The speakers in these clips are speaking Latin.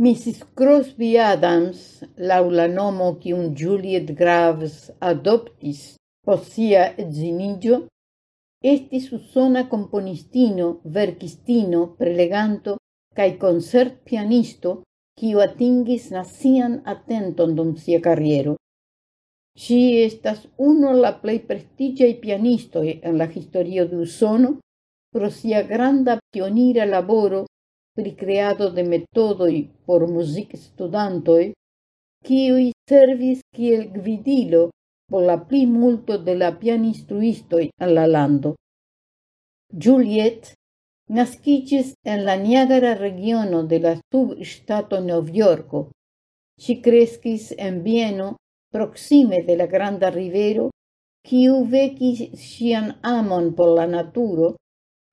Mrs. Crosby Adams, laŭ la nomo kiun Juliet Graves adoptis post sia edziniĝo, estis usona componistino, verkistino, preleganto cae concert pianisto, kiu atingis nacian atenton dum sia carriero. Si estas uno la plei prestigiai pianistoi en la historio de Usono pro sia granda pionira laboro pri creado de metodoi por music studantoi, quiui servis kiel gvidilo por la pli multo de la pianistruistoi en la lando. Juliet nascicis en la Niagara regiono de la substato New Yorko. Si crescis en Vieno, proxime de la granda rivero, quiu vecis sian amon por la naturo,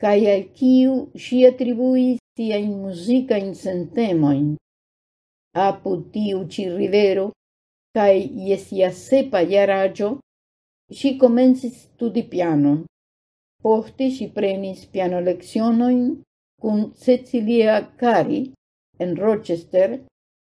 cae al kiu ŝi atribuis musica in sentemoin. Apud tiu ci rivero cae iesia sepa jaraĝo si komencis studi piano. Poste si prenis piano pianolekcionojn kun Cecilia Cari en Rochester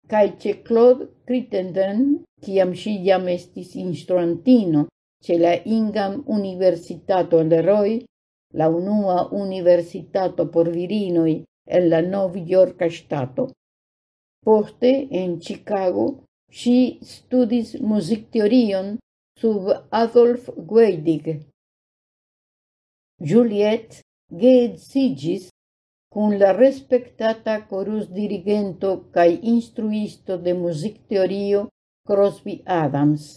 cae ce Claude Crittenden, ciam si jam estis instruantino ce la Ingham Universitato en Leroy, la unua universitato por virinoi el la Novjorka stato. Poste en Chicago si studis muzikteorion sub Adolf Gweidig. Juliet geedziĝis kun la respectata corus dirigento cae instruisto de music teorio Crosby Adams.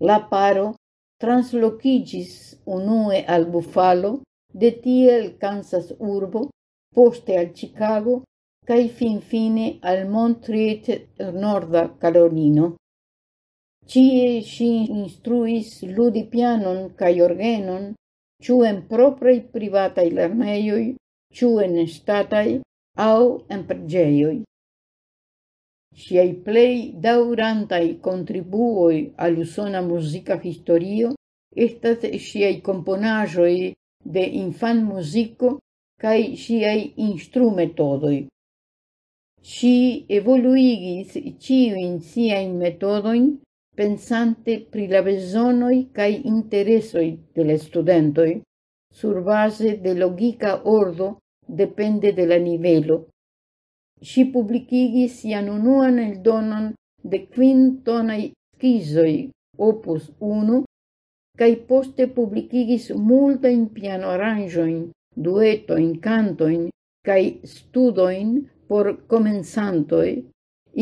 La paro translocigis unue al Buffalo, de tiel Kansas urbo, poste al Chicago, cae finfine al Montreat Norda Carolino. Cie si instruis ludi pianon cae organon, ciu en proprei privatai lerneioi, ciu en statai, au en pregeioi. Siei plei daurantai contribuoi al usona musica historio estas ŝiaj componajoi de infanmuziko cae ŝiaj instrumetodoi. Si evoluigis ĉiujn siajn metodoin pensante pri la besonoi cae interesoi de la sur base de logika ordo depende de la nivelo. Si publicigis sian unuan eldonon de quintonai schizoi opus 1 cae poste publicigis multain pianoaranjoin, duetoin, cantoin, cae studoin por comensantoi,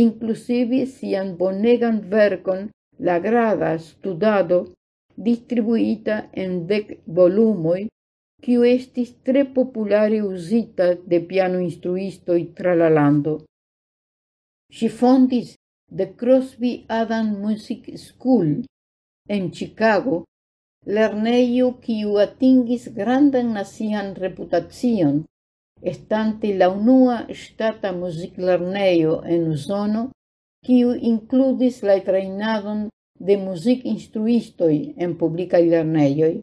inclusive sian bonegan vercon La grada studado distribuita en dec volumoi, quiu estis tre populare usita de piano instruistoi tra la lando. Si fondis the Crosby Adam Music School en Chicago lerneio quiu atingis grandan nacian reputacion, estante la unua stata music lerneio en Usono, quiu includis la trainadon de music instruistoi en publica lerneioi.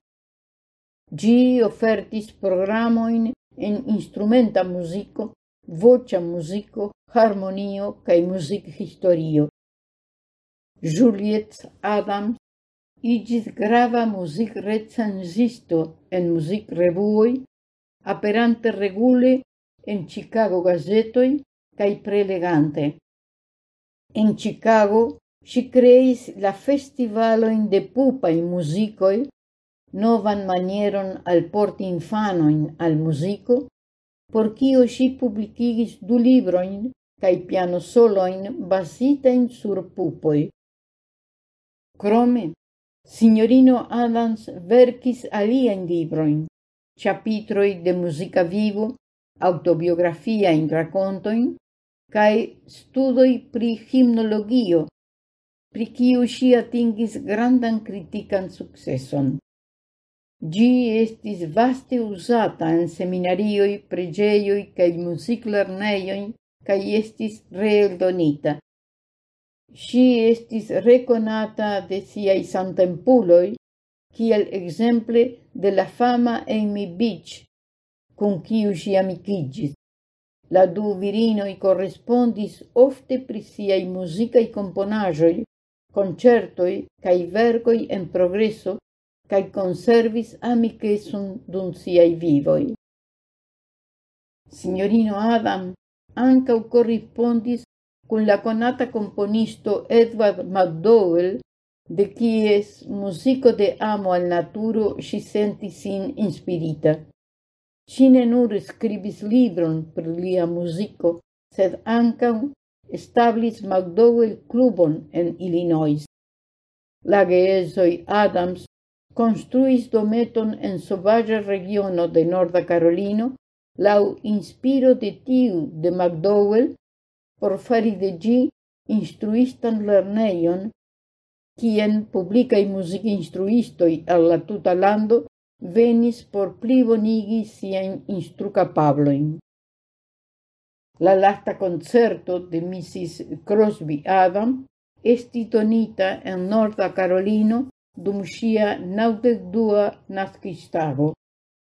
Gi ofertis programoin en instrumenta musico, vocia musico, harmonio cae music historio. Juliet Adams igis grava music recensisto en music revuoi, aperante regule en Chicago gazetoi cae prelegante. En Chicago si creis la festivaloin de pupai musicoi, novan manieron al porti infanoin al musico, por cio si publicigis du libroin cae piano soloin basitain sur pupoi. Crome, Signorino Adams verkis alien libroin, chapitroi de musica vivo, autobiografia in racontoin, cae studoi pri himnologio, pri kiu si atingis grandan critican successon. Gi estis vaste usata en seminarioj, preĝejoj kaj muziklernejon cae estis reeldonita Si estis reconata de siai santempuloi, kiel exemple de la fama Amy Beach, con kiu si amicigis. La du virinoi correspondis ofte pri siai musicai komponaĵoj, concertoi, cae vergoi en progresso, cae conservis amikecon dun siai vivoi. Signorino Adam ancau correspondis cun la conata componisto Edward McDowell, de quies musico de amo al naturo si senti sin inspirita. Cine nur scribis libron per lia musico, sed ancau establis McDowell Clubon en Illinois. La geesoi Adams construis dometon en sovaggia regiono de Norda Carolino lau inspiro de tiu de McDowell por fari de gi instruistan lerneion, quien publikaj music instruistoi alla tuta lando venis por plibonigi sien instrucapabloin. La lasta concerto de Mrs. Crosby Adam esti tonita en Norda Carolino dum sia naudec dua nascistago.